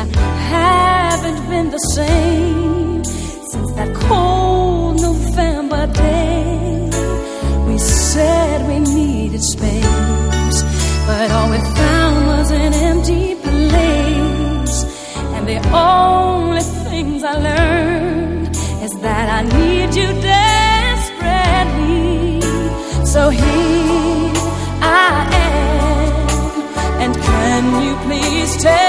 I haven't been the same since that cold November day. We said we needed space, but all we found was an empty place. And the only things I learned is that I need you desperately. So here I am, and can you please tell?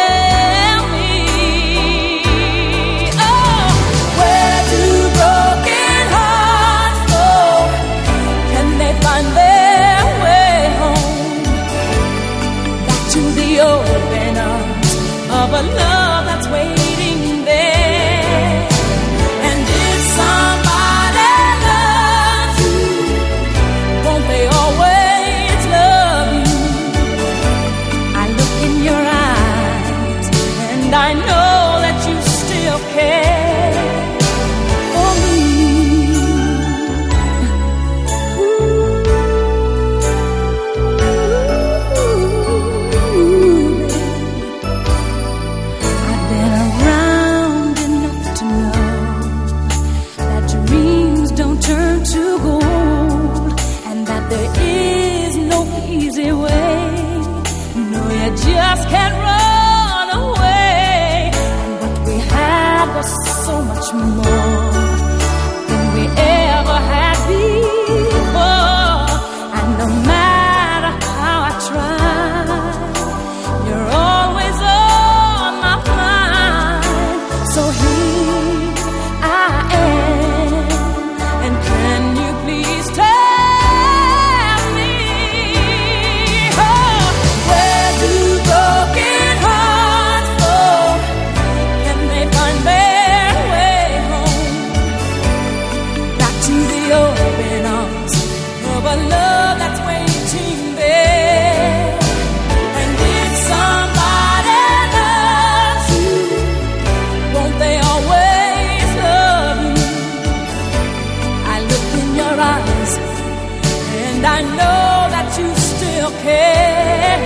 is no easy way. No, you just can't run away. What we had was so much more. know that you still care.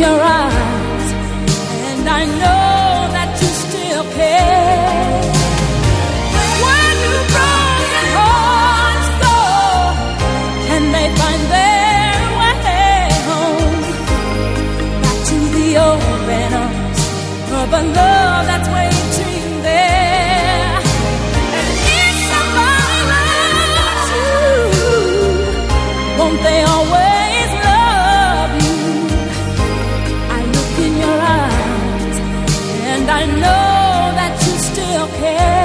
your eyes, and I know that you still care. Broken hearts go, can they find their way home? Back to the open arms of a love that's waiting there. they always care.